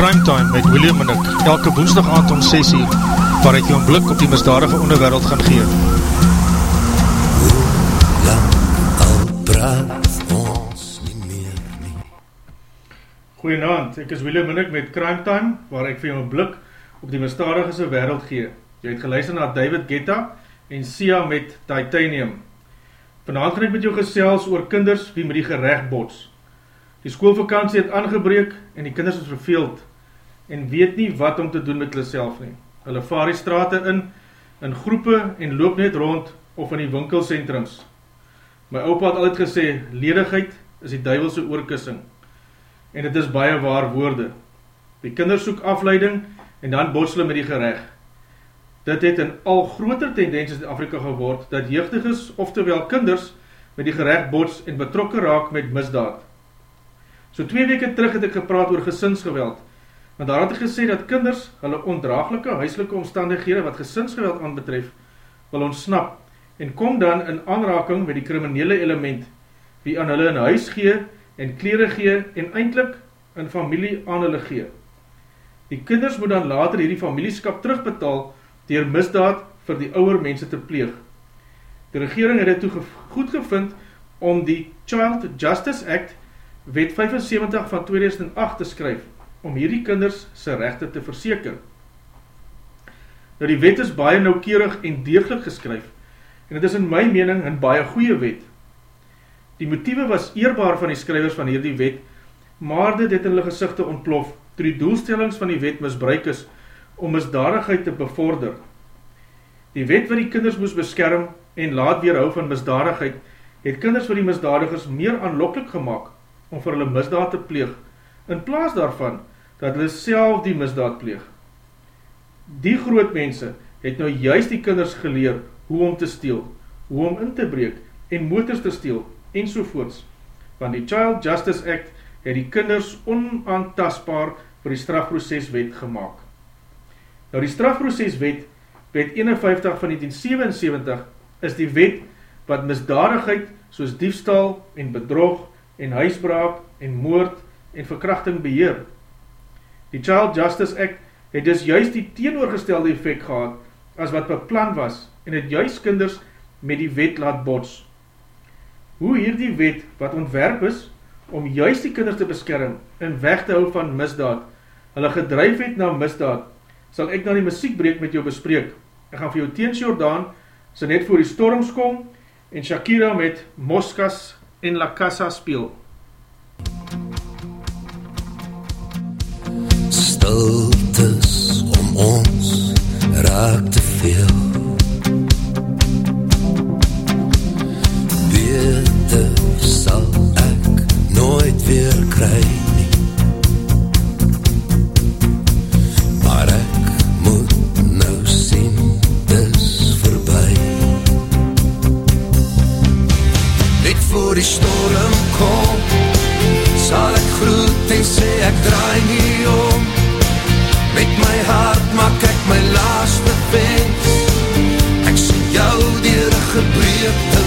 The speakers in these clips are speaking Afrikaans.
Crime Time met William en ek, elke woensdag aand om 6 uur, waar ek jou een blik op die misdadige onderwereld gaan gee. lang al praat ons nie meer nie. Goedenavond, ek is William en ek met Crime Time, waar ek vir jou een blik op die misdadigese wereld gee. Jy het geluister na David Guetta en Sia met Titanium. Vanavond gaan ek met jou gesels oor kinders wie met die gerecht bots. Die schoolvakantie het aangebreek en die kinders is verveeld en weet nie wat om te doen met hulle self nie. Hulle vaar die straten in, in groepe en loop net rond of in die winkelcentrums. My opa het altyd gesê, ledigheid is die duivelse oorkussing. En dit is baie waar woorde. Die kinders soek afleiding en dan bots hulle met die gerecht. Dit het in al groter tendenses in Afrika geword, dat jeugdiges, oftewel kinders, met die gerecht bots en betrokke raak met misdaad. So twee weke terug het ek gepraat oor gesinsgeweld, want daar het ek gesê dat kinders hulle ondraaglike huiselike omstandighede wat gesinsgeweld aanbetref, wil ontsnap en kom dan in aanraking met die kriminele element, wie aan hulle in huis gee en kleren gee en eindelijk in familie aan hulle gee. Die kinders moet dan later hierdie familieskap terugbetaal dier misdaad vir die ouwer mense te pleeg. Die regering het dit toe goed gevind om die Child Justice Act wet 75 van 2008 te skryf, om hierdie kinders sy rechte te verseker. Nou die wet is baie noukeurig en deeglik geskryf, en het is in my mening een baie goeie wet. Die motieve was eerbaar van die skrywers van hierdie wet, maar dit het in hulle gezichte ontplof, toe die doelstellings van die wet misbruik is, om misdadigheid te bevorder. Die wet wat die kinders moes beskerm en laat weerhou van misdadigheid, het kinders vir die misdadigers meer aanlokkelijk gemaakt om vir hulle misdaad te pleeg, in plaas daarvan, dat hulle self die misdaad pleeg. Die groot mense het nou juist die kinders geleer hoe om te steel, hoe om in te breek en motors te steel en sovoorts. Want die Child Justice Act het die kinders onaantastbaar vir die strafproceswet gemaakt. Nou die strafproceswet, wet 51 van 1977, is die wet wat misdadigheid soos diefstal en bedrog en huisbraak en moord en verkrachting beheer. Die Child Justice Act het dus juist die teenoorgestelde effect gehad as wat beplan was en het juist kinders met die wet laat bots. Hoe hier die wet wat ontwerp is om juist die kinders te beskerm en weg te hou van misdaad, hulle gedryf het na misdaad, sal ek na die muziekbreek met jou bespreek. Ek gaan vir jou teens Jordaan, sy net voor die storms kom, en Shakira met Moskas en La Casa speel. Stiltes om ons raak te veel. Beter sal ek nooit weer kry nie. Maar ek moet nou sien dis verby. Net voor die storm kom Sal ek groet en sê ek draai nie om Met my hart maak ek my laaste wens. Ek sien jou dier gebreekte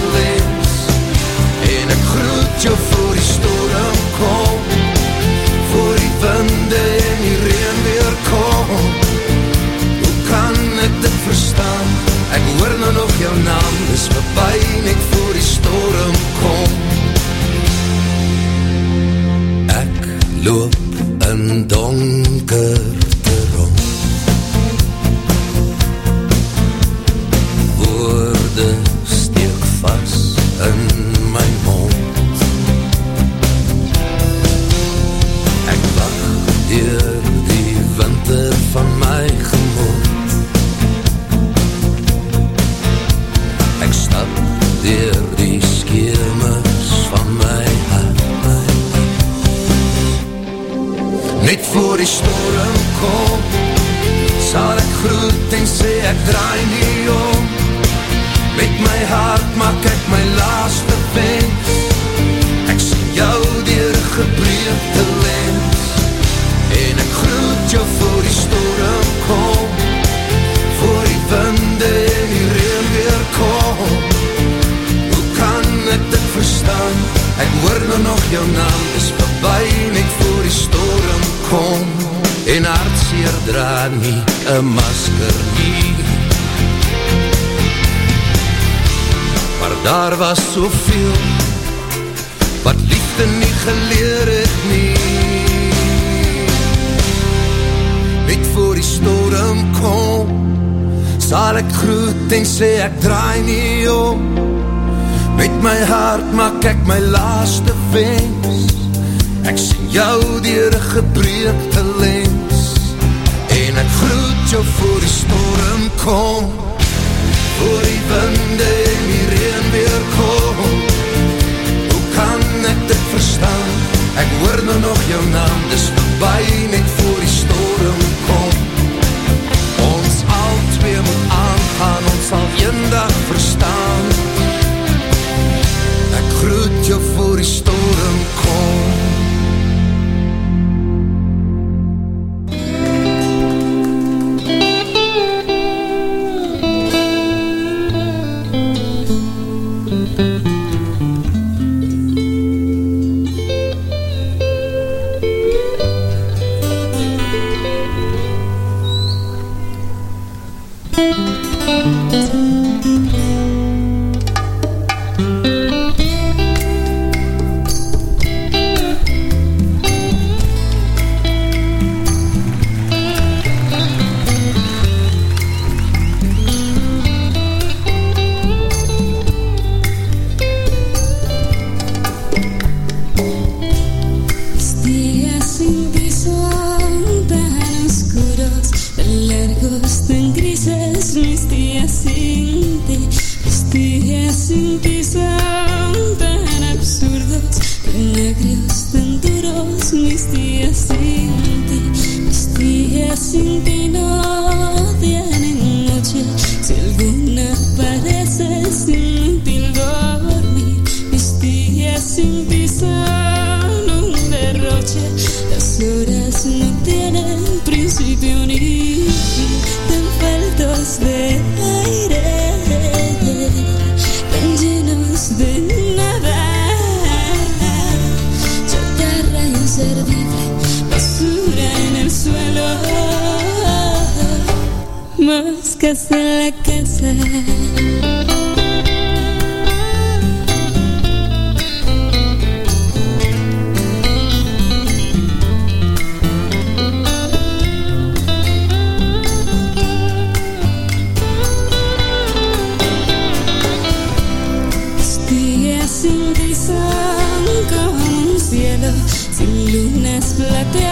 voor die storm kom Voor die winde moscas en la casa. Días sin son como un cielo Sin lunas plateadas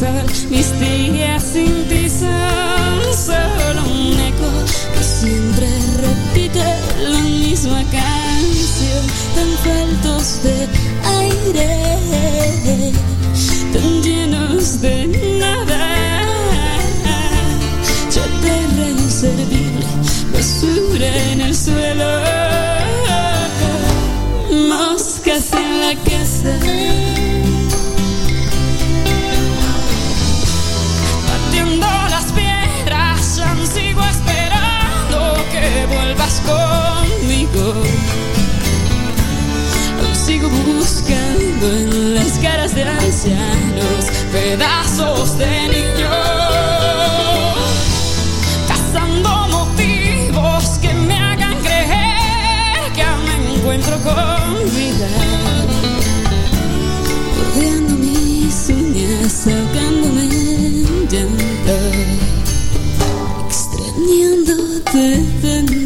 Mis días sin ti son solo un eco Que siempre repite la misma canción. Tan faltos de aire Tan llenos de nada. Chatarra inservible, basura en el suelo, moscas en la casa. Conmigo. Aún sigo buscando en las caras de ancianos pedazos de niños cazando motivos que me hagan creer que aún me encuentro con vida. Rodeando mis uñas, ahogándome en llanto, extrañándote tanto. Mis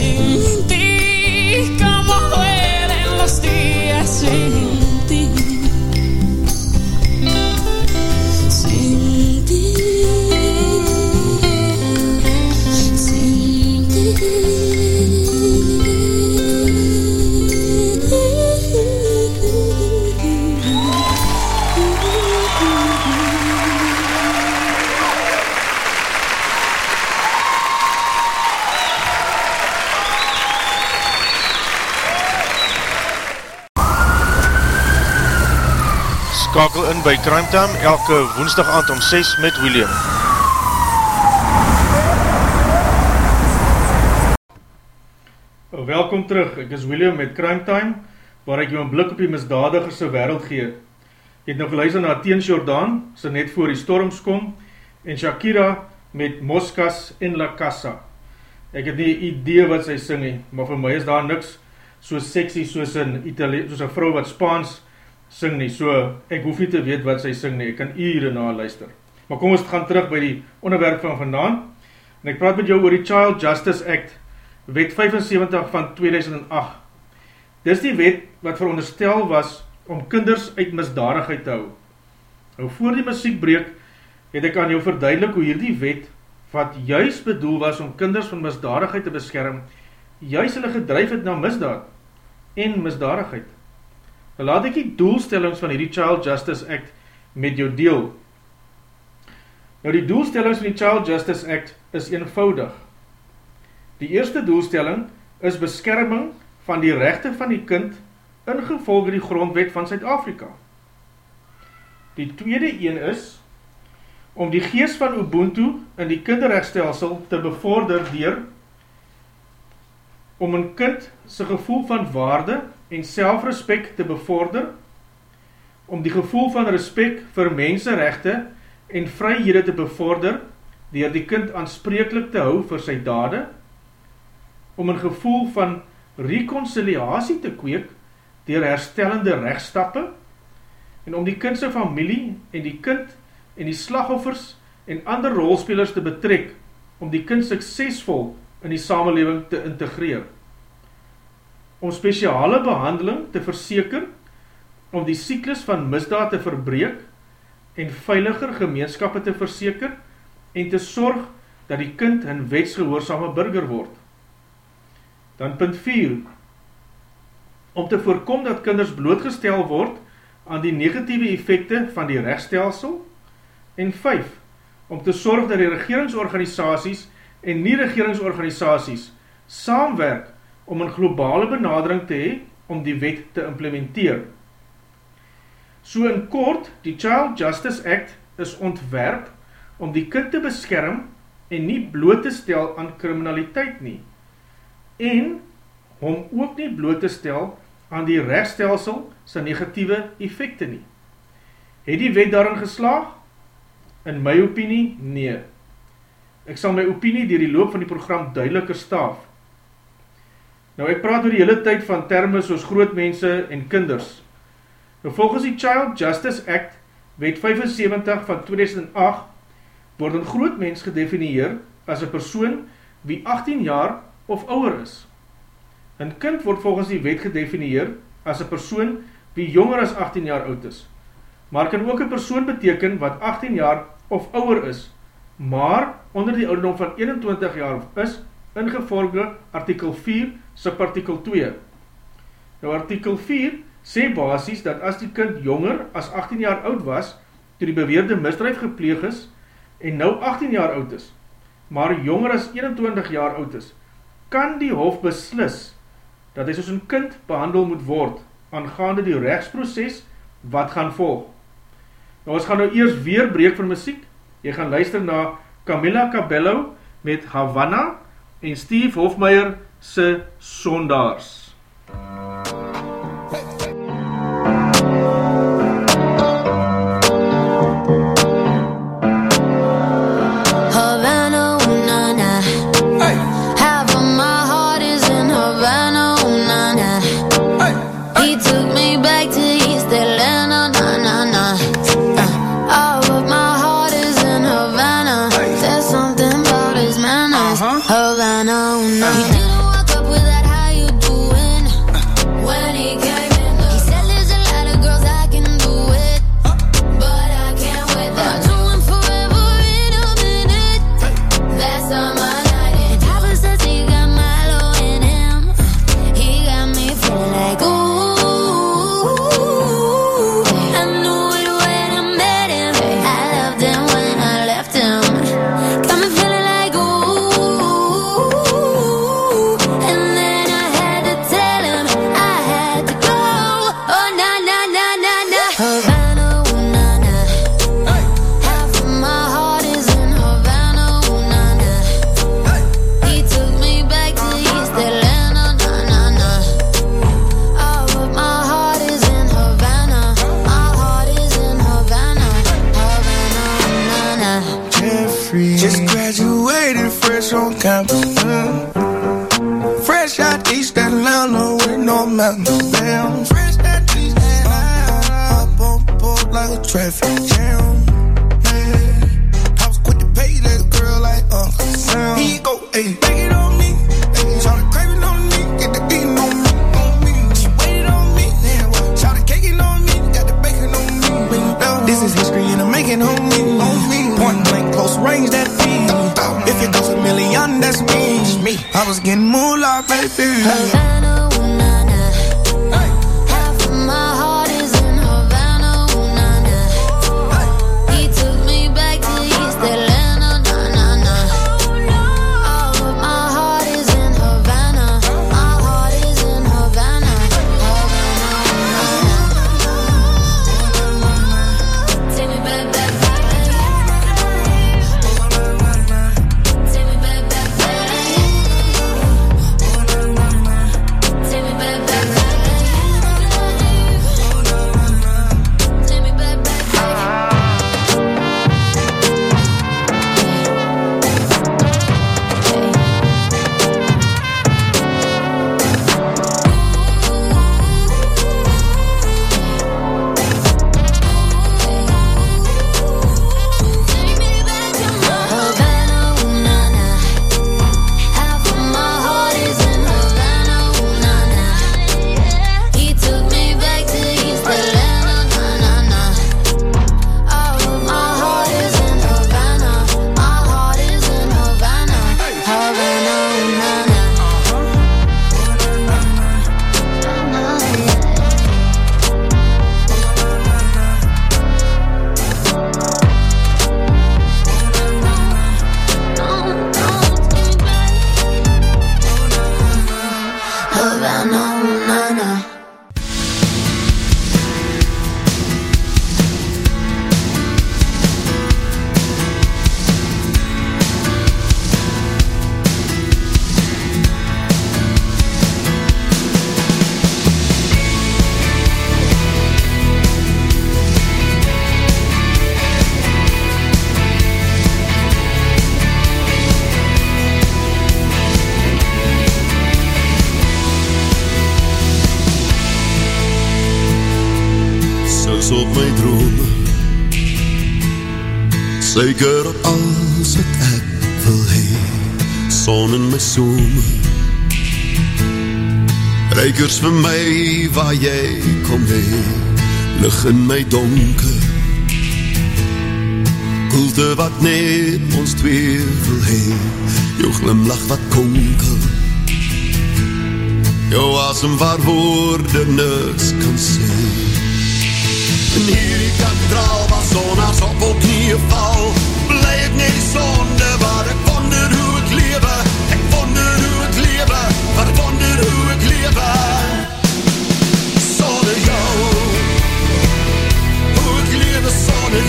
everything in by Crime Time elke woensdag aand om 6 met William. Oh, Welkom terug, ek is William met Crime Time, waar ek jou een blik op die misdadigerse wereld gee. Jy het nou geluister na Teens Jordaan, sy net voor die storms kom, en Shakira met Moskas en La Casa. Ek het nie idee wat sy sing nie, maar vir my is daar niks so sexy soos een, Itali soos een vrou wat Spaans sing nie, so ek hoef nie te weet wat sy sing nie, ek kan ure na luister. Maar kom ons gaan terug by die onderwerp van vandaan, en ek praat met jou oor die Child Justice Act, wet 75 van 2008. Dis die wet wat veronderstel was om kinders uit misdadigheid te hou. Nou voor die muziek breek, het ek aan jou verduidelik hoe hierdie wet, wat juist bedoel was om kinders van misdadigheid te beskerm, juist hulle gedryf het na misdaad en misdadigheid. Laat ek die doelstellings van hierdie Child Justice Act met jou deel. Nou die doelstellings van die Child Justice Act is eenvoudig. Die eerste doelstelling is beskerming van die rechte van die kind ingevolge die grondwet van Suid-Afrika. Die tweede een is om die gees van Ubuntu in die kinderrechtstelsel te bevorder dier om een kind sy gevoel van waarde en selfrespek te bevorder, om die gevoel van respek vir mensenrechte en vryhede te bevorder, dier die kind aanspreeklik te hou vir sy dade, om een gevoel van reconciliatie te kweek, dier herstellende rechtstappe, en om die kindse familie en die kind en die slagoffers en ander rolspelers te betrek, om die kind suksesvol in die samenleving te integreer. Om speciale behandeling te verseker, om die cyklus van misdaad te verbreek, en veiliger gemeenskappe te verseker, en te sorg dat die kind een wetsgehoorzame burger word. Dan punt 4, om te voorkom dat kinders blootgestel word aan die negatieve effekte van die rechtsstelsel en 5 om te sorg dat die regeringsorganisasies en nie-regeringsorganisasies saamwerk om een globale benadering te hee om die wet te implementeer. So in kort, die Child Justice Act is ontwerp om die kind te beskerm en nie bloot te stel aan criminaliteit nie en hom ook nie bloot te stel aan die rechtsstelsel sy negatieve effecte nie. Het die wet daarin geslaag? In my opinie, nee. Ek sal my opinie dier die loop van die program duideliker staaf. Nou ek praat oor die hele tyd van termen soos grootmense en kinders. Nou volgens die Child Justice Act, wet 75 van 2008, word een grootmens gedefinieer as een persoon wie 18 jaar of ouwer is. Een kind word volgens die wet gedefinieer as een persoon wie jonger as 18 jaar oud is, maar kan ook een persoon beteken wat 18 jaar of ouwer is, maar onder die ouderdom van 21 jaar is, ingevolge artikel 4 subartikel 2. Nou artikel 4 sê basis dat as die kind jonger as 18 jaar oud was, toe die beweerde misdrijf gepleeg is, en nou 18 jaar oud is, maar jonger as 21 jaar oud is, kan die hof beslis, dat hy soos een kind behandel moet word, aangaande die rechtsproces, wat gaan volg. Nou ons gaan nou eers weer breek van muziek, jy gaan luister na Camilla Cabello met Havana, en Steve Hofmeyer se Sondaars. Jy kom hee Lig in my donker. Koelte wat net ons twee wil hee Jou glimlach wat konkel. Jou asem waar woorde niks kan sê. En hier die kathedraal waar sonaars op op knieën val Bly ek net die sonde waar ek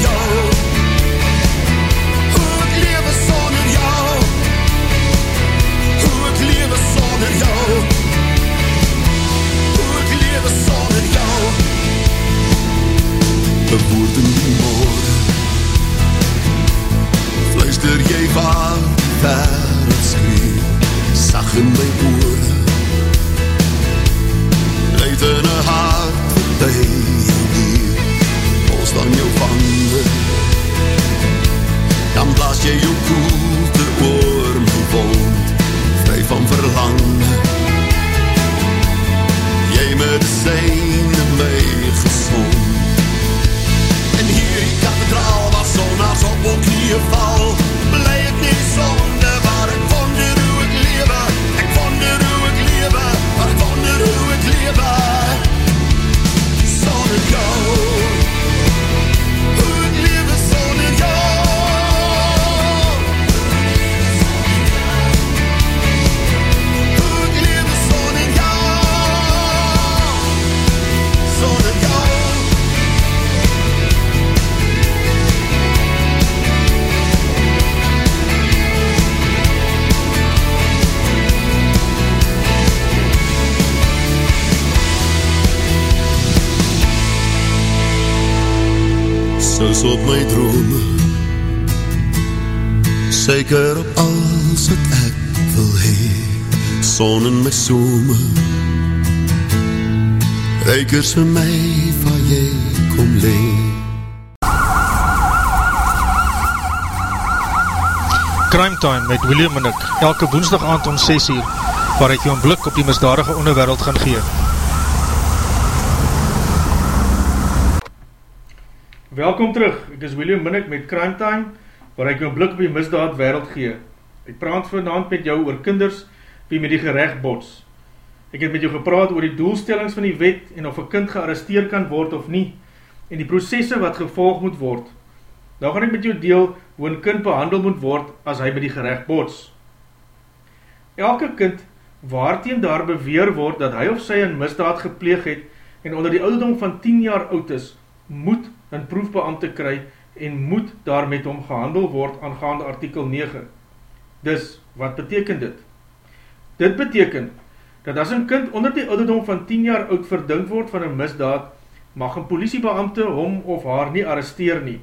your William en ek, elke woensdag aand om 6 uur, waar ek jou een blik op die misdadige onderwereld gaan gee. Welkom terug, ek is William Minnick met Crime Time, waar ek jou een blik op die misdaad wereld gee. Ek praat vanavond met jou oor kinders wie met die gerecht bots. Ek het met jou gepraat oor die doelstellings van die wet en of een kind gearresteer kan word of nie, en die processe wat gevolg moet word. Nou gaan ek met jou deel hoe een kind behandel moet word as hy met die gerecht bots. Elke kind waarteen daar beweer word dat hy of sy een misdaad gepleeg het en onder die ouderdom van 10 jaar oud is, moet een proefbeamte kry en moet daar met hom gehandel word aangaande artikel 9. Dus, wat beteken dit? Dit beteken dat as een kind onder die ouderdom van 10 jaar oud verdink word van een misdaad, mag een politiebeamte hom of haar nie arresteer nie,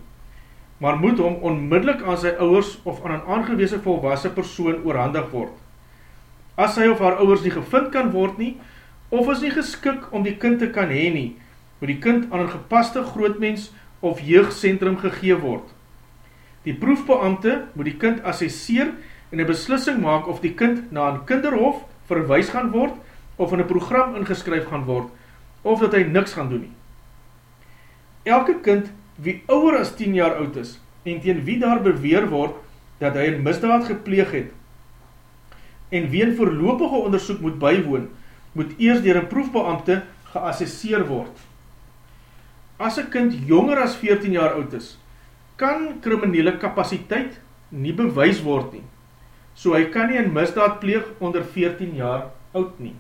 maar moet hom onmiddellik aan sy ouers of aan een aangewese volwassen persoon oorhandig word. As sy of haar ouers nie gevind kan word nie, of is nie geskik om die kind te kan heen nie, moet die kind aan een gepaste grootmens of jeugdcentrum gegee word. Die proefbeamte moet die kind assesseer en een beslissing maak of die kind na een kinderhof verwijs gaan word of in een program ingeskryf gaan word, of dat hy niks gaan doen nie. Elke kind wie ouwer as 10 jaar oud is, en teen wie daar beweer word, dat hy een misdaad gepleeg het, en wie een voorlopige onderzoek moet bywoon, moet eers dier een proefbeamte geassesseer word. As een kind jonger as 14 jaar oud is, kan kriminele kapasiteit nie bewys word nie, so hy kan nie een misdaad pleeg onder 14 jaar oud nie.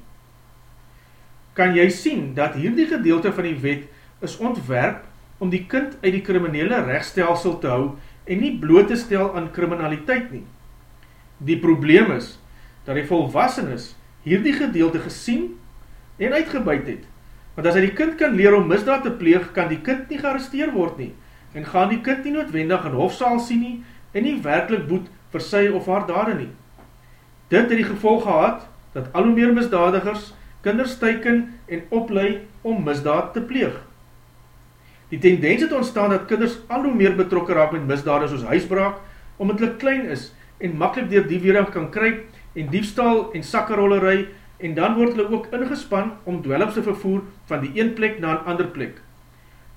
Kan jy sien dat hierdie gedeelte van die wet is ontwerp om die kind uit die kriminele rechtstelsel te hou en nie bloot te stel aan kriminaliteit nie. Die probleem is, dat die volwassenes hierdie gedeelte gesien en uitgebuid het. Want as hy die kind kan leer om misdaad te pleeg, kan die kind nie gearresteer word nie, en gaan die kind nie noodwendig in hofsaal sien nie, en nie werkelijk boet vir sy of haar dade nie. Dit het die gevolg gehad, dat al hoe meer misdadigers kinders teiken en oplei om misdaad te pleeg. Die tendens het ontstaan dat kinders al hoe meer betrokke raak met misdade soos huisbraak, omdat hulle klein is en makkelijk dier die weerig kan kryp en diefstal en sakkerollerij en dan word hulle ook ingespan om dwellings te vervoer van die een plek na een ander plek.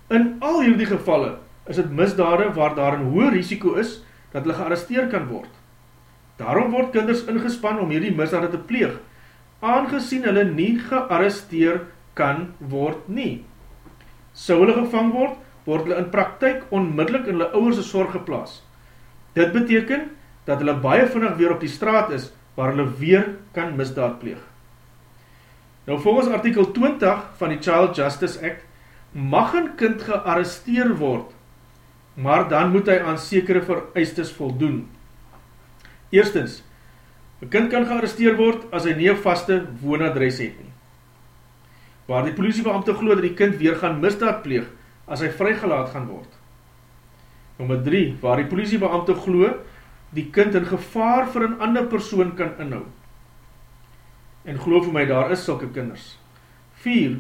In al hierdie gevalle is het misdade waar daar een hoë risiko is dat hulle gearresteer kan word. Daarom word kinders ingespan om hierdie misdade te pleeg, aangezien hulle nie gearresteer kan word nie. Sou hulle gevang word, word hulle in praktijk onmiddellik in hulle ouwerse sorg geplaas. Dit beteken dat hulle baie vinnig weer op die straat is, waar hulle weer kan misdaad pleeg. Nou volgens artikel 20 van die Child Justice Act, mag een kind gearresteer word, maar dan moet hy aan sekere vereistes voldoen. Eerstens, een kind kan gearresteer word as hy nie een vaste woonadres het nie. Waar die politiebeamte glo dat die kind weer gaan misdaad pleeg, as hy vrygelaat gaan word. Nummer 3, waar die politiebeamte glo, die kind in gevaar vir een ander persoon kan inhou. En geloof vir my, daar is sulke kinders. 4,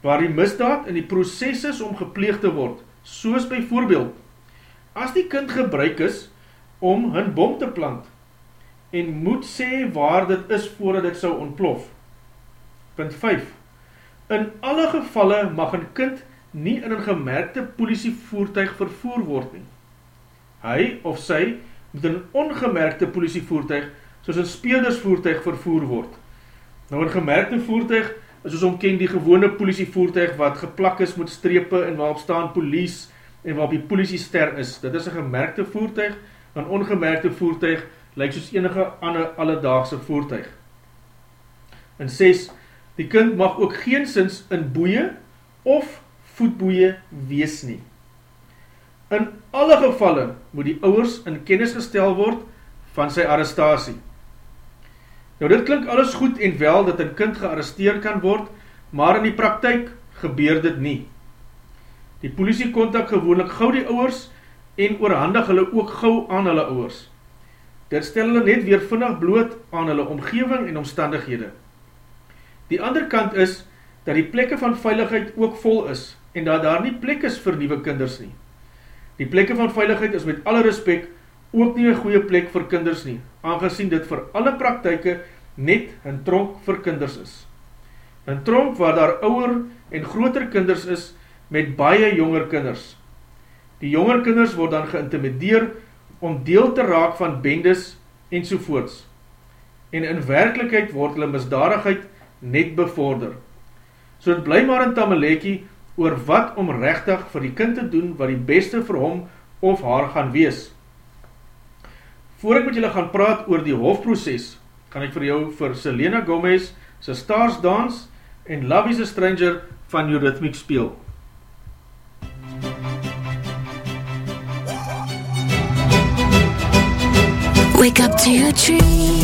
waar die misdaad in die proces is om gepleeg te word, soos by voorbeeld, as die kind gebruik is om hun bom te plant, en moet sê waar dit is voordat dit sou ontplof. Punt 5. In alle gevalle mag een kind nie in een gemerkte politievoertuig vervoer word nie. Hy of sy moet in ongemerkte politievoertuig soos een speeldersvoertuig vervoer word. Nou een gemerkte voertuig is soos omken die gewone politievoertuig wat geplak is met strepe en waarop staan polies en waarop die politiester is. Dit is een gemerkte voertuig, een ongemerkte voertuig lyk soos enige ander alledaagse voertuig. En 6, die kind mag ook geen sins in boeie of voetboeie wees nie. In alle gevalle moet die ouwers in kennis gestel word van sy arrestatie. Nou dit klink alles goed en wel dat een kind gearresteer kan word, maar in die praktijk gebeur dit nie. Die politie kontak gewoonlik gauw die ouwers en oorhandig hulle ook gauw aan hulle ouwers. Dit stel hulle net weer vinnig bloot aan hulle omgeving en omstandighede. Die ander kant is, dat die plekke van veiligheid ook vol is, en dat daar nie plek is vir nieuwe kinders nie. Die plekke van veiligheid is met alle respect ook nie een goeie plek vir kinders nie, aangezien dit vir alle praktijke net een tronk vir kinders is. Een tronk waar daar ouwer en groter kinders is met baie jonger kinders. Die jonger kinders word dan geïntimideer om deel te raak van bendes en sovoorts. En in werkelijkheid word hulle misdadigheid net bevorder. So het bly maar in Tamalekie oor wat om rechtig vir die kind te doen wat die beste vir hom of haar gaan wees. Voor ek met julle gaan praat oor die hofproces, kan ek vir jou vir Selena Gomez sy Stars Dance en Love is a Stranger van Eurythmic speel. Wake up to your dreams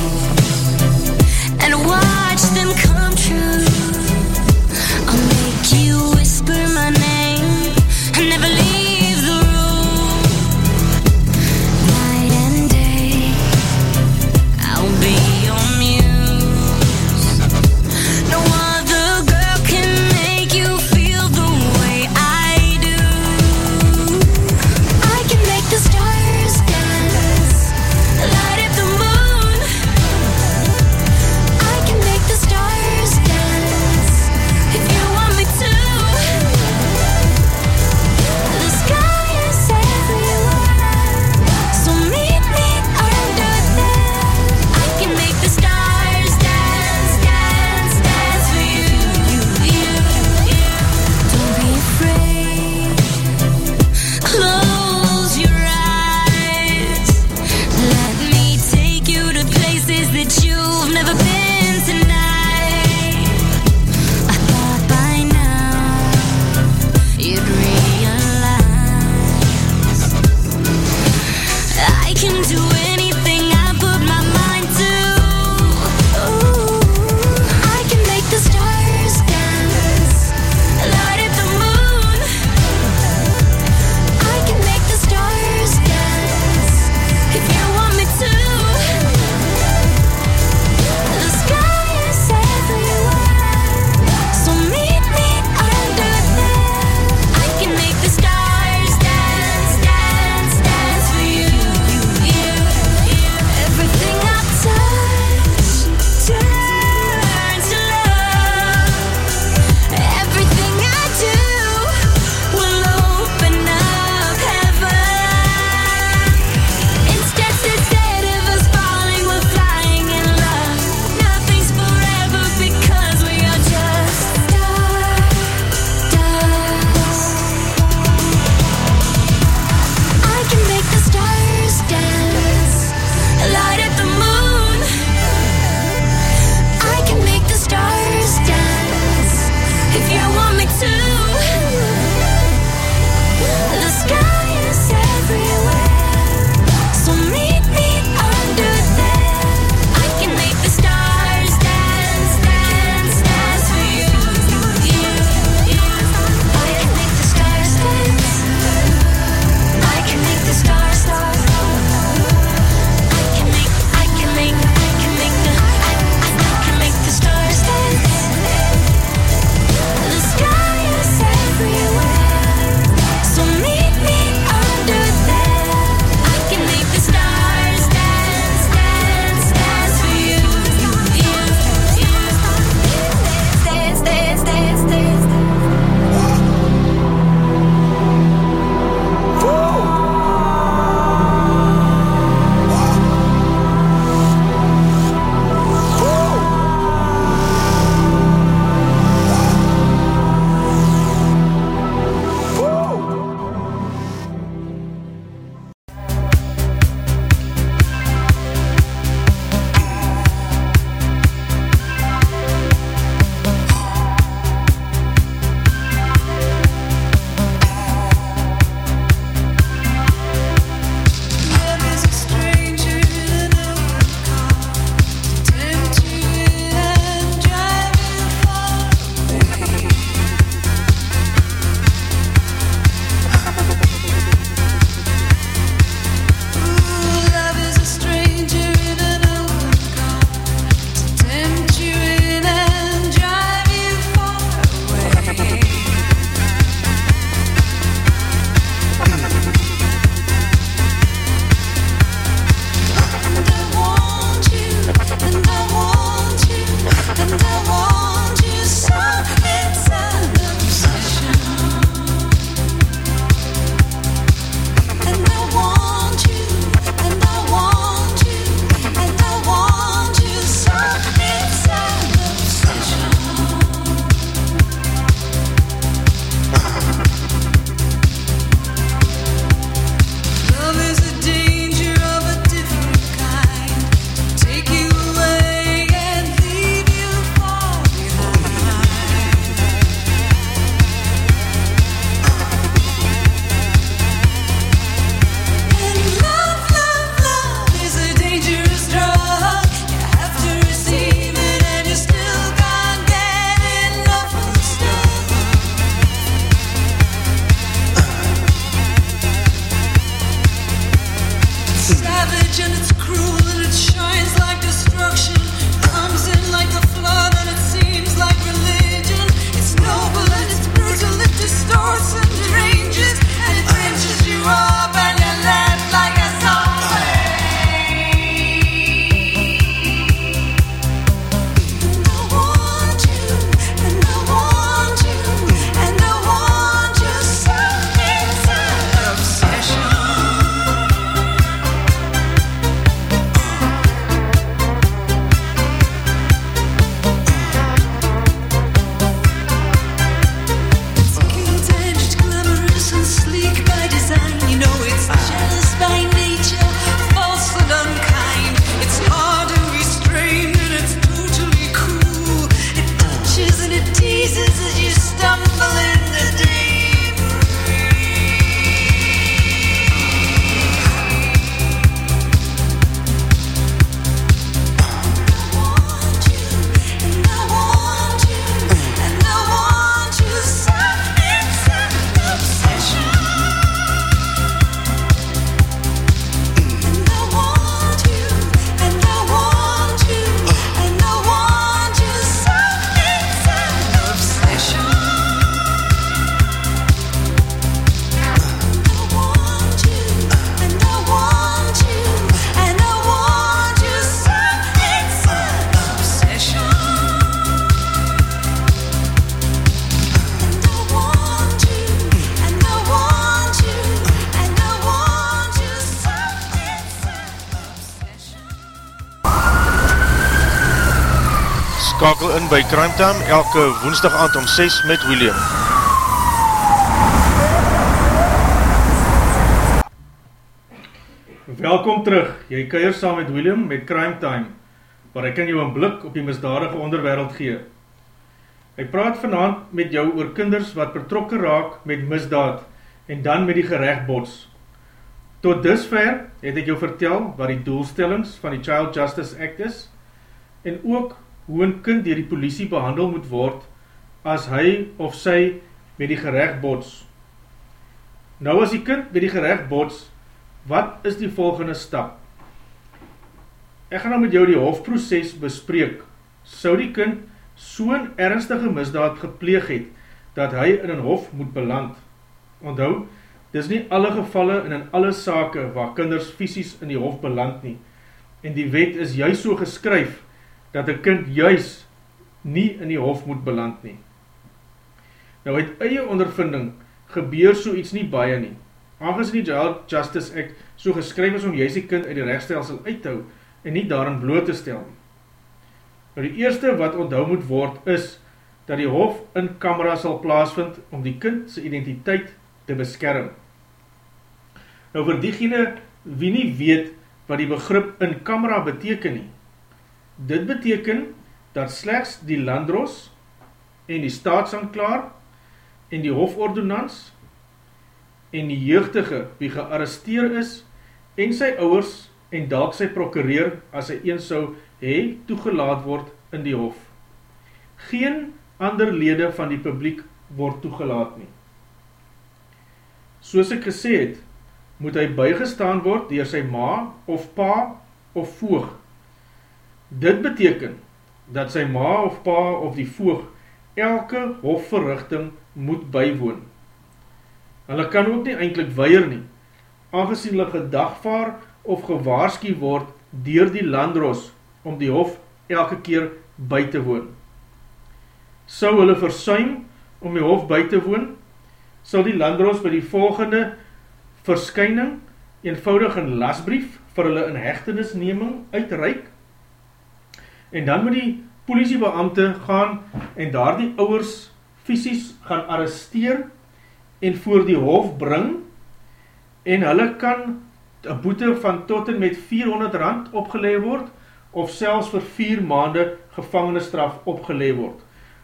In by Crime Time elke woensdag aand om 6 met William. Welkom terug, jy keier saam met William met Crime Time, waar ek kan jou een blik op die misdadige onderwereld gee. Ek praat vanavond met jou oor kinders wat betrokke raak met misdaad en dan met die gerecht bots. Tot dusver het ek jou vertel wat die doelstellings van die Child Justice Act is en ook hoe een kind dier die politie behandel moet word as hy of sy met die gerecht bots. Nou as die kind met die gerecht bots, wat is die volgende stap? Ek gaan nou met jou die hofproces bespreek. Sou die kind so'n ernstige misdaad gepleeg het, dat hy in een hof moet beland? Onthou, dis nie alle gevalle en in alle sake waar kinders fysisk in die hof beland nie. En die wet is juist so geskryf, dat een kind juist nie in die hof moet beland nie. Nou uit eie ondervinding gebeur so iets nie baie nie. Aangezien die Child Justice Act so geskryf is om juist die kind uit die rechtstelsel uit te hou en nie daarin bloot te stel. Nou die eerste wat onthou moet word is dat die hof in camera sal plaasvind om die kind sy identiteit te beskerm. Nou vir diegene wie nie weet wat die begrip in camera beteken nie. Dit beteken dat slechts die landros en die staatsanklaar en die hofordonans en die jeugdige wie gearresteer is en sy ouwers en dalk sy prokureer as hy een sou hee toegelaat word in die hof. Geen ander lede van die publiek word toegelaat nie. Soos ek gesê het, moet hy bygestaan word dier sy ma of pa of voog. Dit beteken dat sy ma of pa of die voog elke hofverrichting moet bywoon. Hulle kan ook nie eindelijk weier nie, aangezien hulle gedagvaar of gewaarski word dier die landros om die hof elke keer by te woon. Sou hulle versuim om die hof by te woon, sal die landros by die volgende verskyning eenvoudig een lasbrief vir hulle in hechtenisneming uitreik en dan moet die politiebeamte gaan en daar die ouwers fysisk gaan arresteer en voor die hof bring en hulle kan een boete van tot en met 400 rand opgeleid word of selfs vir 4 maande gevangenisstraf opgeleid word.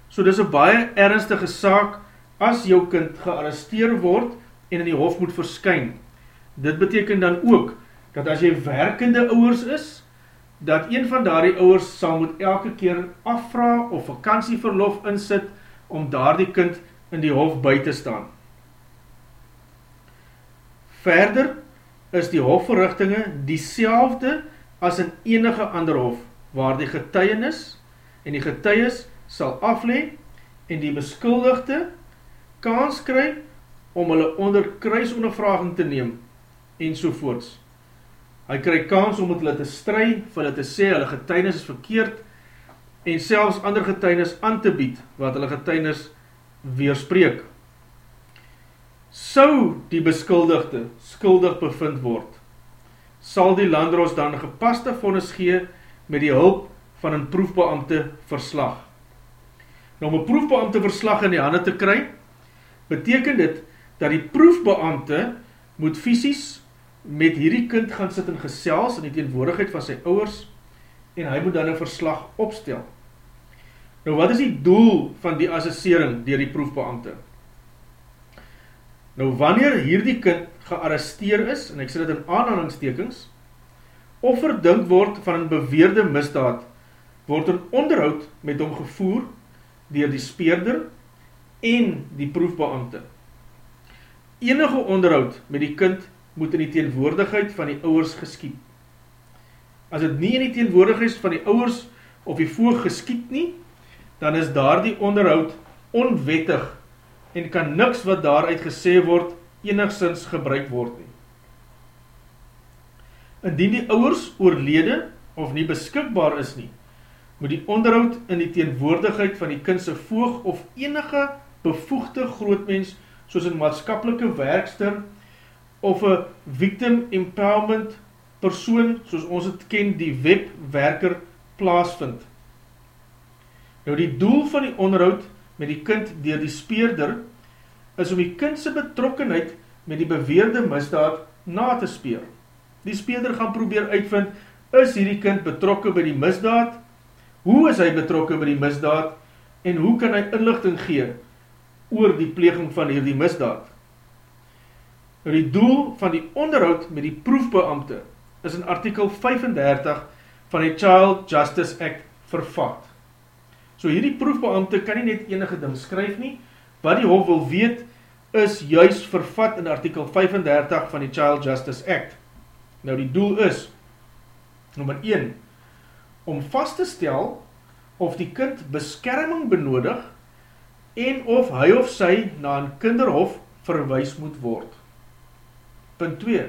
So dis een baie ernstige saak as jou kind gearresteer word en in die hof moet verskyn. Dit beteken dan ook dat as jy werkende ouwers is, dat een van daardie ouwers sal moet elke keer afvra of vakantieverlof insit om daardie kind in die hof by te staan. Verder is die hofverrichtinge die as in enige ander hof, waar die getuienis en die getuies sal aflee en die beskuldigde kans kry om hulle onder kruisondervraging te neem en sovoorts. Hy kry kans om met hulle te stry, vir hulle te sê hulle getuienis is verkeerd en selfs ander getuienis aan te bied wat hulle getuienis weerspreek sou die beskuldigde skuldig bevind word, sal die landroos dan gepaste vonnis gee met die hulp van een proefbeamte verslag. Nou om een proefbeamte verslag in die hande te kry, beteken dit dat die proefbeamte moet fysisk met hierdie kind gaan sit en gesels in die teenwoordigheid van sy ouwers en hy moet dan een verslag opstel. Nou wat is die doel van die assessering dier die proefbeamte? Nou wanneer hierdie kind gearresteer is, en ek sê dit in aanhalingstekens, of verdink word van een beweerde misdaad, word een onderhoud met hom gevoer dier die speerder en die proefbeamte. Enige onderhoud met die kind moet in die teenwoordigheid van die ouwers geskiet. As het nie in die teenwoordigheid van die ouwers of die voog geskiet nie, dan is daar die onderhoud onwettig en kan niks wat daaruit gesê word enigszins gebruik word nie. Indien die ouwers oorlede of nie beskikbaar is nie, moet die onderhoud in die teenwoordigheid van die kindse voog of enige bevoegde grootmens soos een maatskapelike werkster of een victim empowerment persoon soos ons het ken die webwerker plaasvind. Nou die doel van die onderhoud met die kind deur die speerder is om die kind se betrokkenheid met die beweerde misdaad na te speur. Die speerder gaan probeer uitvind, is hierdie kind betrokke by die misdaad? Hoe is hy betrokke by die misdaad? En hoe kan hy inligting gee oor die pleging van hierdie misdaad? Nou die doel van die onderhoud met die proefbeamte is in artikel 35 van die Child Justice Act vervat. So hierdie proefbeamte kan nie net enige ding skryf nie, wat die hof wil weet is juist vervat in artikel 35 van die Child Justice Act. Nou die doel is, nummer 1, om vast te stel of die kind beskerming benodig en of hy of sy na een kinderhof verwijs moet word. Punt 2,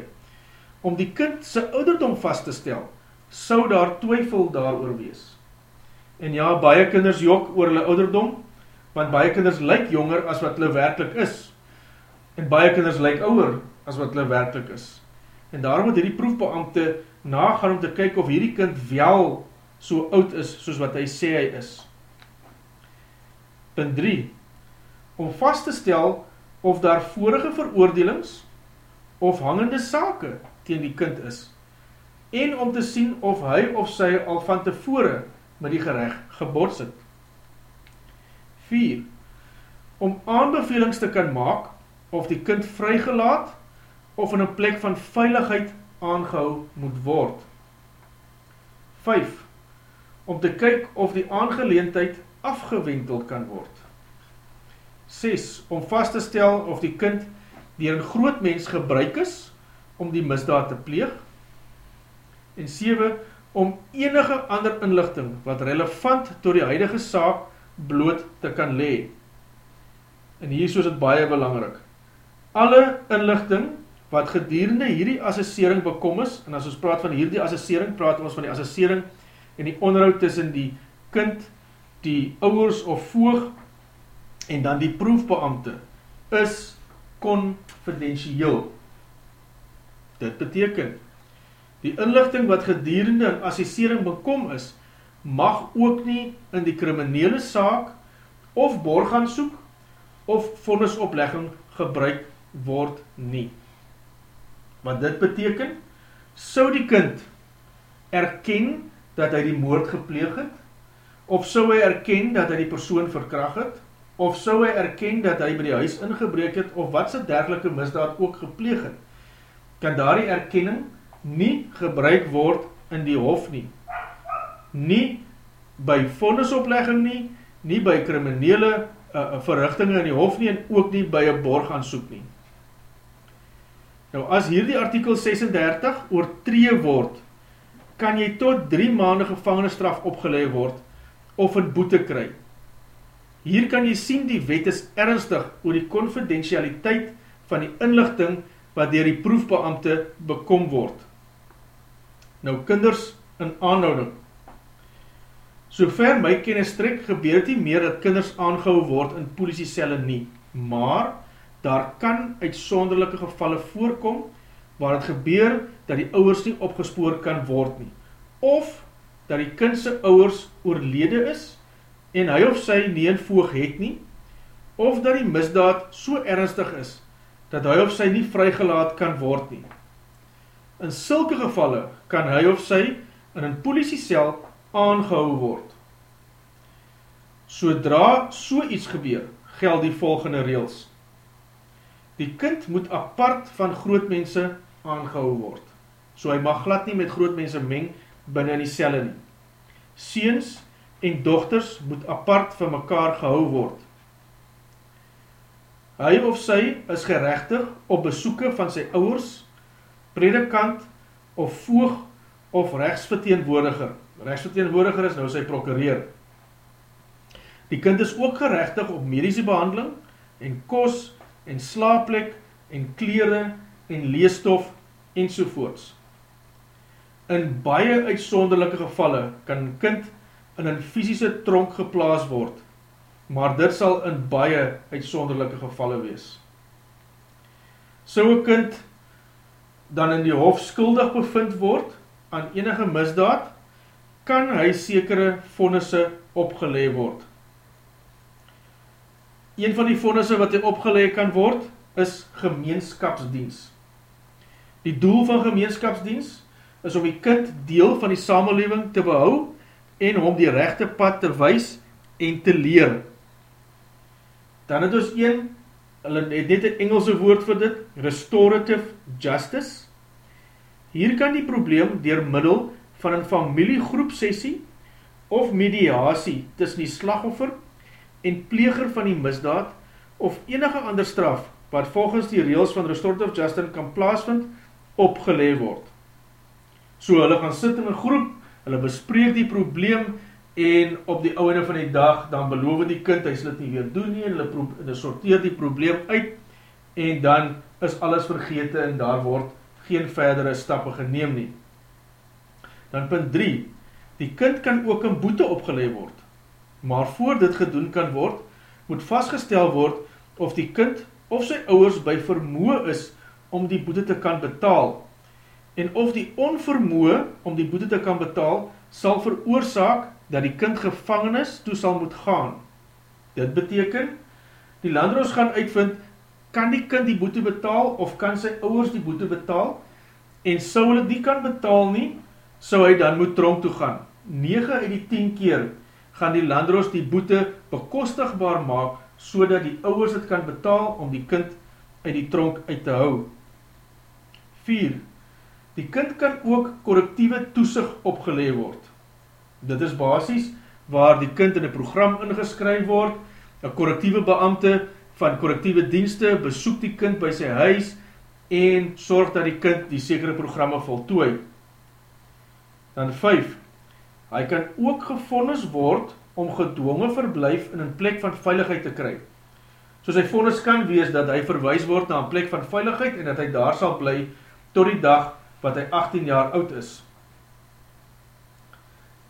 om die kind sy ouderdom vast te stel, sou daar twyfel daar wees. En ja, baie kinders jok oor hulle ouderdom, want baie kinders lyk jonger as wat hulle werkelijk is. En baie kinders lyk ouwer as wat hulle werkelijk is. En daarom moet hierdie proefbeamte nagaan om te kyk of hierdie kind wel so oud is soos wat hy sê hy is. Punt 3. Om vast te stel of daar vorige veroordelings of hangende sake teen die kind is en om te sien of hy of sy al van tevore met die gerecht gebots het. 4. Om aanbevelings te kan maak of die kind vrygelaat of in een plek van veiligheid aangehou moet word. 5. Om te kyk of die aangeleentheid afgewenteld kan word. 6. Om vast te stel of die kind die een groot mens gebruik is om die misdaad te pleeg. En 7. Om enige ander inlichting wat relevant to die huidige saak bloot te kan lee. En hier so is het baie belangrik. Alle inlichting wat gedurende hierdie assessering bekom is, en as ons praat van hierdie assessering, praat ons van die assessering en die onderhoud tussen die kind, die ouwers of voog, en dan die proefbeamte, is confidentieel. Dit beteken, die inlichting wat gedurende in assessering bekom is, mag ook nie in die kriminele saak of borgaan soek of vonnisoplegging gebruik word nie. Wat dit beteken, sou die kind erken dat hy die moord gepleeg het, of sou hy erken dat hy die persoon verkracht het, of sou hy erken dat hy by die huis ingebreek het, of wat sy dergelike misdaad ook gepleeg het, kan daar die erkenning nie gebruik word in die hof nie. Nie by vonnisoplegging nie, nie by kriminele uh, verrichtinge in die hof nie, en ook nie by een borg aan soek nie. Nou, as hierdie artikel 36 oortree word, kan jy tot 3 maande gevangenisstraf opgeleid word, of een boete kry. Hier kan jy sien die wet is ernstig oor die confidentialiteit van die inlichting wat dier die proefbeamte bekom word. Nou, kinders in aanhouding. So ver my kennis trek, gebeur het nie meer dat kinders aangehou word in politiecelle nie, maar daar kan uitsonderlijke gevalle voorkom waar het gebeur dat die ouwers nie opgespoor kan word nie, of dat die kindse ouwers oorlede is en hy of sy nie een voog het nie, of dat die misdaad so ernstig is dat hy of sy nie vrygelaat kan word nie. In sulke gevalle kan hy of sy in een politiecel aangehou word. Sodra so iets gebeur, geld die volgende reels. Die kind moet apart van grootmense aangehou word. So hy mag glad nie met grootmense meng binnen die celle nie. Seens en dochters moet apart van mekaar gehou word. Hy of sy is gerechtig op besoeken van sy ouwers, predikant of voog of rechtsverteenwoordiger. Rechtsverteenwoordiger is nou sy prokureer. Die kind is ook gerechtig op medische behandeling en kos en slaapplek en kleren en leestof en sovoorts. In baie uitsonderlijke gevalle kan kind in een fysische tronk geplaas word, maar dit sal in baie uitsonderlijke gevalle wees. So een kind dan in die hof skuldig bevind word aan enige misdaad, kan hy sekere vonnisse opgelee word. Een van die vonnisse wat hy opgelee kan word, is gemeenskapsdiens. Die doel van gemeenskapsdiens is om die kind deel van die samelewing te behou en hom die rechte pad te wys en te leer. Dan het ons een, hulle het net een Engelse woord vir dit, restorative justice. Hier kan die probleem dier middel van een familiegroep sessie of mediasie tussen die slagoffer en pleger van die misdaad of enige ander straf wat volgens die reels van restorative justice kan plaasvind, opgelee word. So hulle gaan sit in een groep, hulle bespreek die probleem en op die oude van die dag, dan beloof die kind, hy sal het nie weer doen nie, en hulle, hulle sorteer die probleem uit, en dan is alles vergete en daar word geen verdere stappe geneem nie. Dan punt 3, die kind kan ook in boete opgelee word, maar voor dit gedoen kan word, moet vastgestel word of die kind of sy ouwers by vermoe is om die boete te kan betaal, en of die onvermoe om die boete te kan betaal, sal veroorzaak dat die kind gevangenis toe sal moet gaan. Dit beteken, die landroos gaan uitvind, kan die kind die boete betaal, of kan sy ouwers die boete betaal, en sou hulle die kan betaal nie, sou hy dan moet tronk toe gaan. 9 uit die 10 keer gaan die landroos die boete bekostigbaar maak, so dat die ouwers het kan betaal om die kind uit die tronk uit te hou. 4. Die kind kan ook correctieve toesig opgelee word. Dit is basis waar die kind in een program ingeskryf word, een correctieve beambte van correctieve dienste besoek die kind by sy huis en sorg dat die kind die sekere programme voltooi. Dan 5. Hy kan ook gevonnis word om gedwongen verblijf in een plek van veiligheid te kry. So sy vonnis kan wees dat hy verwijs word na een plek van veiligheid en dat hy daar sal bly tot die dag wat hy 18 jaar oud is.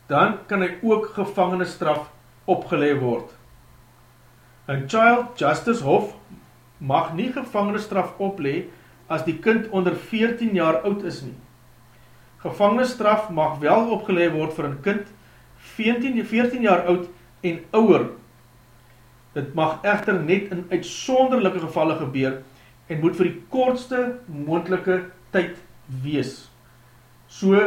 Dan kan hy ook gevangenisstraf opgelee word. Een child justice hof mag nie gevangenisstraf oplee as die kind onder 14 jaar oud is nie. Gevangenisstraf mag wel opgelee word vir een kind 14, 14 jaar oud en ouwer. Dit mag echter net in uitsonderlijke gevalle gebeur en moet vir die kortste moendelike tyd wees. So,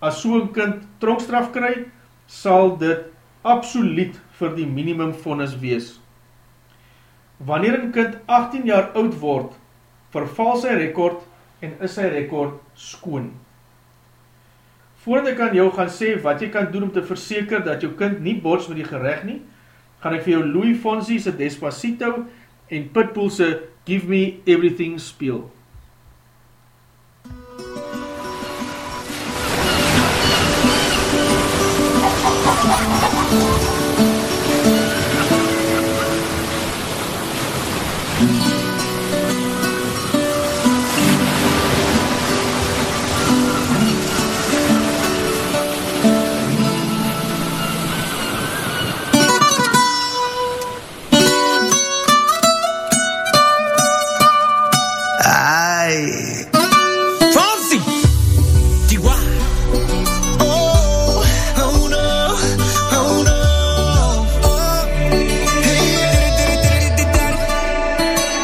as so een kind tronkstraf kry, sal dit absoluut vir die minimum vonnis wees. Wanneer een kind 18 jaar oud word, verval sy rekord en is sy rekord skoon. Voordat ek aan jou gaan sê wat jy kan doen om te verseker dat jou kind nie bots met die gerecht nie, gaan ek vir jou Louis Fonsi se Despacito en Pitbull se Give Me Everything speel. Ay, Fonsi, oh, oh no, oh no. Oh,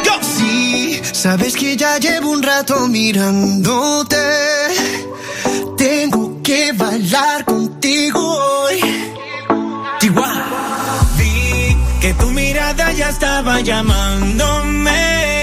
Yo. Sí, sabes que ya llevo un rato mirándote. Tengo que bailar contigo hoy. Chihuahua. Vi que tu mirada ya estaba llamándome.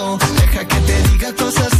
Deja que te diga cosas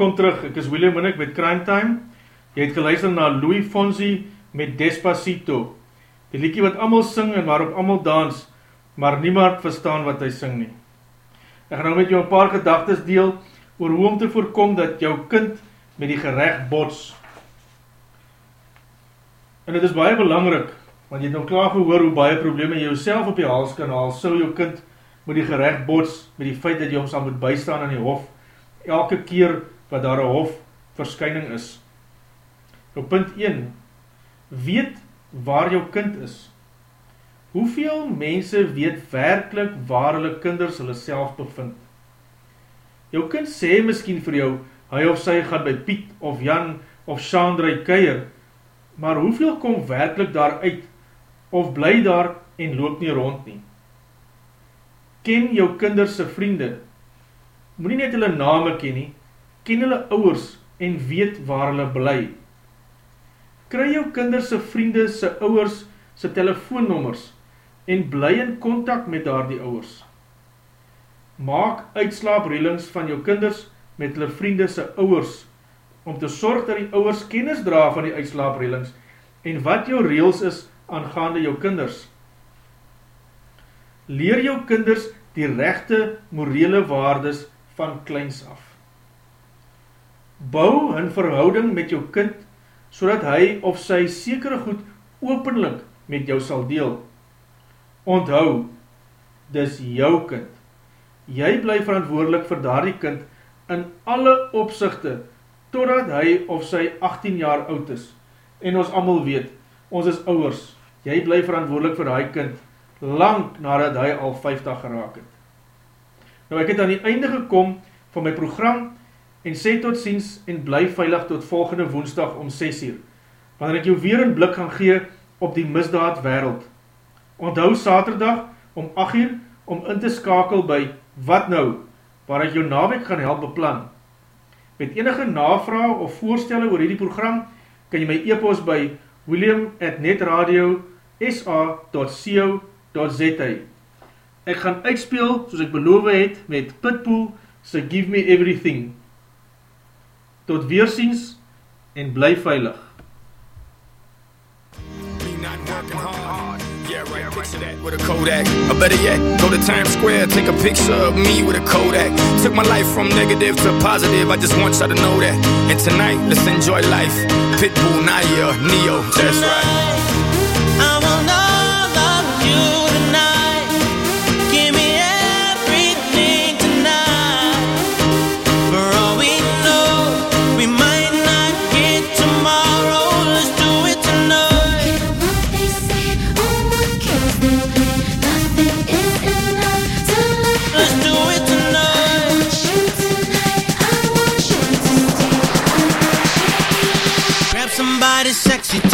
Welkom terug, ek is William Minnick met Crime Time. Jy het geluister na Louis Fonsi met Despacito. Die liedjie wat almal sing en waarop almal dans, maar niemand verstaan wat hy sing nie. Ek gaan nou met jou 'n paar gedagtes deel oor hoe om te voorkom dat jou kind met die gereg bots. En dit is baie belangrik, want jy het nou klaar gehoor hoe baie probleme jy jouself op die hals kan haal sou jou kind met die gereg bots met die feit dat jy hom sal moet bystaan aan die hof elke keer wat daar 'n hof verskyning is. Nou punt 1. Weet waar jou kind is. Hoeveel mense weet werklik waar hulle kinders hulle self bevind? Jou kind sê miskien vir jou hy of sy gaan by Piet of Jan of Sandra kuier, maar hoeveel kom werklik daar uit of bly daar en loop nie rond nie? Ken jou kinders se vriende Moenie net hulle name ken nie, ken hulle ouers en weet waar hulle bly. Kry jou kinders se vriende se ouers se telefoonnommers en bly in kontak met daardie ouers. Maak uitslaapreëlings van jou kinders met hulle vriende se ouers om te sorg dat die ouers kennis dra van die uitslaapreëlings en wat jou reëls is aangaande jou kinders. Leer jou kinders die regte morele waardes van kleins af. Bou 'n verhouding met jou kind sodat hy of sy sekere goed openlik met jou sal deel. Onthou, dis jou kind. Jy bly verantwoordelik vir daardie kind in alle opsigte totdat hy of sy 18 jaar oud is. En ons almal weet, ons is ouers. Jy bly verantwoordelik vir daai kind lank nadat hy al 50 geraak het. Nou ek het aan die einde gekom van my program en sê totsiens en bly veilig tot volgende Woensdag om 6uur. Wanneer ek jou weer 'n blik gaan gee op die misdaad wêreld. Onthou Saterdag om 8uur om in te skakel by Wat nou waar ek jou naweek gaan help beplan. Met enige navrae of voorstelle oor hierdie program kan jy my e-pos by william@netradio.sa.co.za. Ek gaan uitspeel soos ek beloof het met Pitbull se Give Me Everything. Tot weersiens en bly veilig. Yeah, right. Picture that with a Kodak. Or better yet, go to Times Square, take a picture of me with a Kodak. Took my life from negative to positive. I just want y'all to know that. And tonight, let's enjoy life. Pitbull, Naya, Neo. That's right. That is sexy.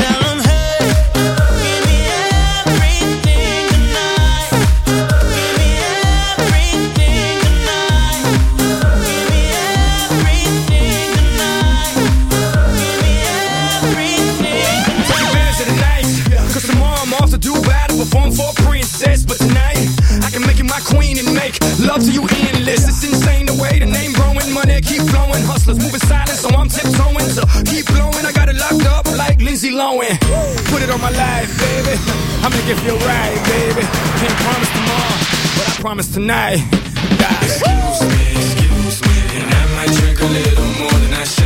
glowing. Put it on my life, baby. I'ma give you a baby. Can't promise tomorrow, but I promise tonight. God. Excuse me, excuse me, and I might drink a little more than I should.